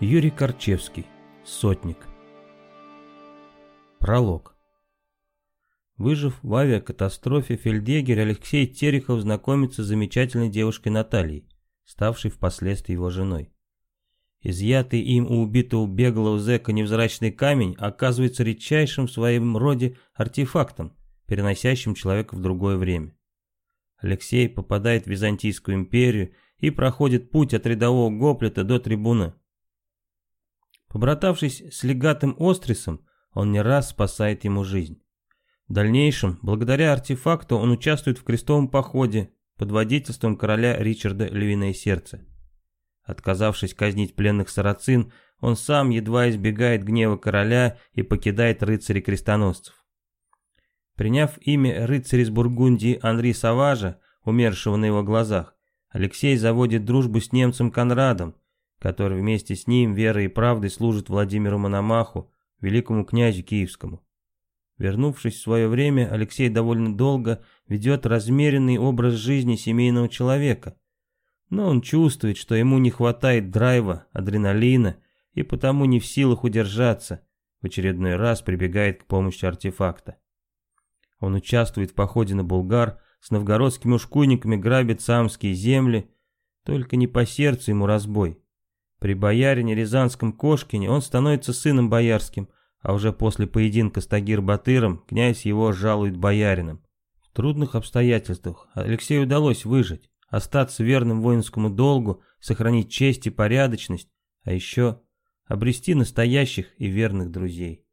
Юрий Корчевский. Сотник. Пролог. Выжив в авиакатастрофе, фельдъегерь Алексей Терехов знакомится с замечательной девушкой Натальей, ставшей впоследствии его женой. Изъятый им у убитого беглого зэка невзрачный камень оказывается редчайшим в своем роде артефактом, переносящим человека в другое время. Алексей попадает в Византийскую империю и проходит путь от рядового гоплета до трибуна. Побратавшись с легатым Острисом, он не раз спасает ему жизнь. В дальнейшем, благодаря артефакту, он участвует в крестовом походе под водительством короля Ричарда Львиное Сердце. Отказавшись казнить пленных сарацин, он сам едва избегает гнева короля и покидает рыцарей-крестоносцев. Приняв имя рыцаря из Бургундии Анри Саважа, умершего на его глазах, Алексей заводит дружбу с немцем Конрадом, который вместе с ним верой и правдой служит Владимиру Мономаху, великому князю Киевскому. Вернувшись в свое время, Алексей довольно долго ведет размеренный образ жизни семейного человека, но он чувствует, что ему не хватает драйва, адреналина, и потому не в силах удержаться, в очередной раз прибегает к помощи артефакта. Он участвует в походе на Булгар, с новгородскими ушкуйниками грабит самские земли, только не по сердцу ему разбой. При боярине Рязанском Кошкине он становится сыном боярским, а уже после поединка с Тагир-Батыром князь его жалует боярином. В трудных обстоятельствах Алексею удалось выжить, остаться верным воинскому долгу, сохранить честь и порядочность, а еще обрести настоящих и верных друзей.